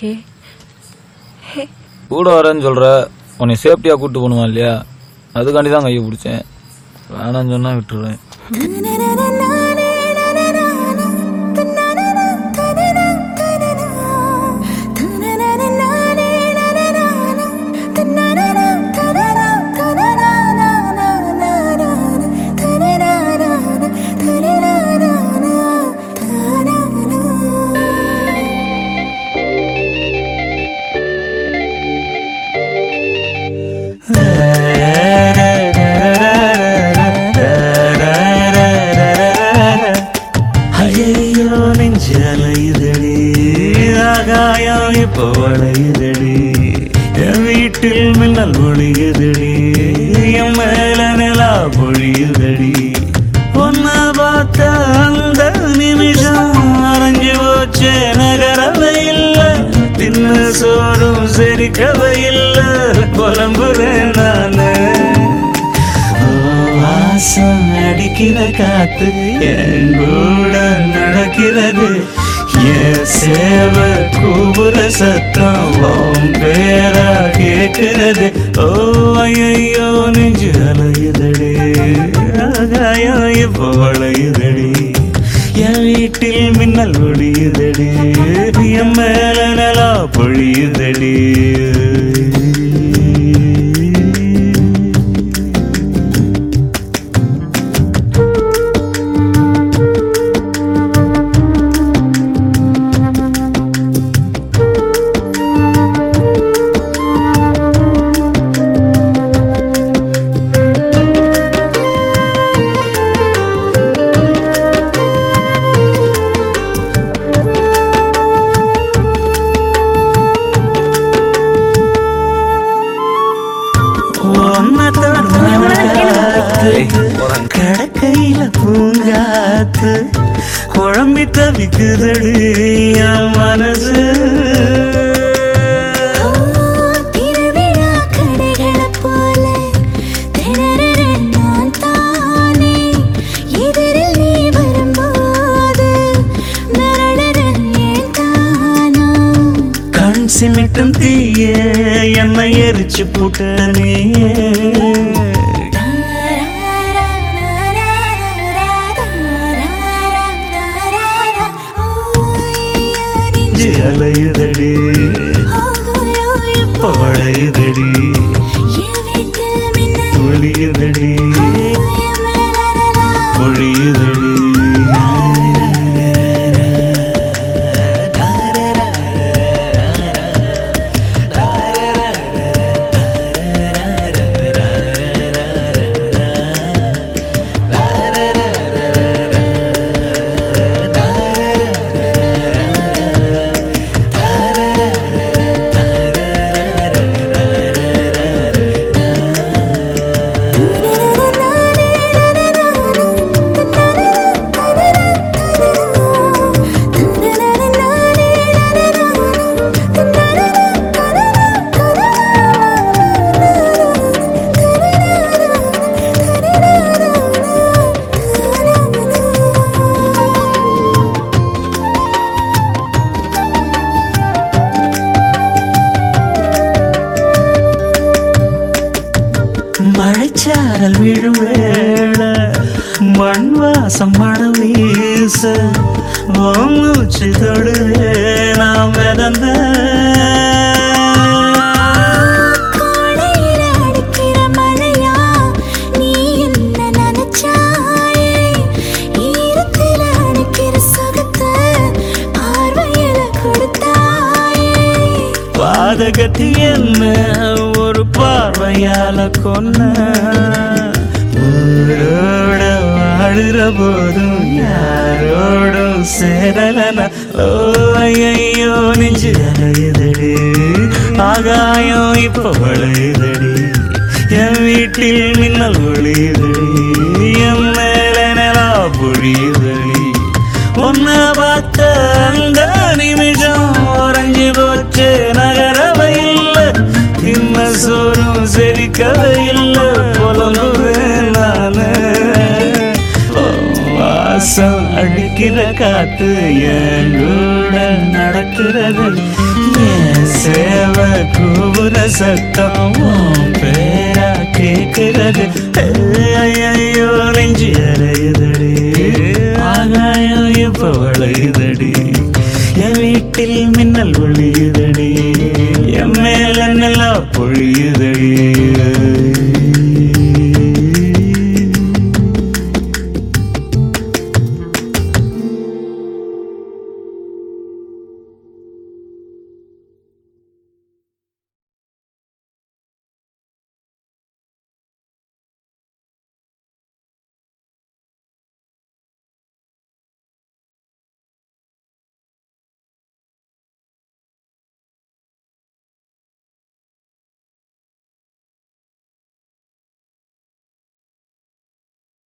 Okay. கூட வரேன்னு சொல்ற உன்னை சேஃப்டியா கூட்டு போகணுமா இல்லையா? அதுக்காண்டி தான் கையை பிடிச்சேன். வேணாம்னு சொன்னா விட்டுருவேன். ஆகாயம் இப்போ வளையுதடி என் வீட்டில் மின்னல் ஒளியுதடி என் மேல நிலா பொழியுதடி. ஒன்ன பார்த்த அந்த நிமிஷம் அரைஞ்சு போச்சே நகரவை இல்லை. தின்னு சோறும் செரிக்கவை இல்லை. புலம்புறேன் நானு. அடிக்கிற காத்து என் கூட நடக்கிறது. சேவ கூபுர சத்தம் உன் பேரா கேட்கிறது. ஓ ஐயோ நெஞ்சு அலையுதடி. ஆகாயம் இப்போ வளையுதடி என் வீட்டில் மின்னல் ஒடியுதடி. என் மேல நலா பொழியுதடி. கடக்கையில பூங்காத்து குழம்பி தவிக்குதடி என் மனசு. சிமிட்டும் தீய என்னை எரிச்சு புட்டனே நெஞ்சு பழையுதடி ஒளியுதடி. பொழியுதடி வேள மண் வாசம் மனம் வீச மூச்சு தொடுவே நாம் மிதந்த. பாதகத்தி என்ன ஒரு பார்வையால கொன்ன. ஊரோட வாழுற போதும் யாரோடும் சேரலன ஓ ஐயோ நெஞ்சு அலையுதடி. ஆகாயம் இப்போ வளையுதடி. என் வீட்டில் மின்னல் ஒளியுதடி. என் மேல நிலா பொழியுதடி ஒன்ன பார்த்த அந்த நிமிஷம் உறைஞ்சு போச்சு நகரவையில் இல்லை. இன்ன சோறும் செரிக்கவை காத்து என் நடக்கிறது? என் கூவுற சத்தம் பேரா கேட்கிறது. ஐயோ நெஞ்சு அறையுதடி ஆகாயம் இப்ப வளையுதடி? என் வீட்டில் மின்னல் ஒளியுதடி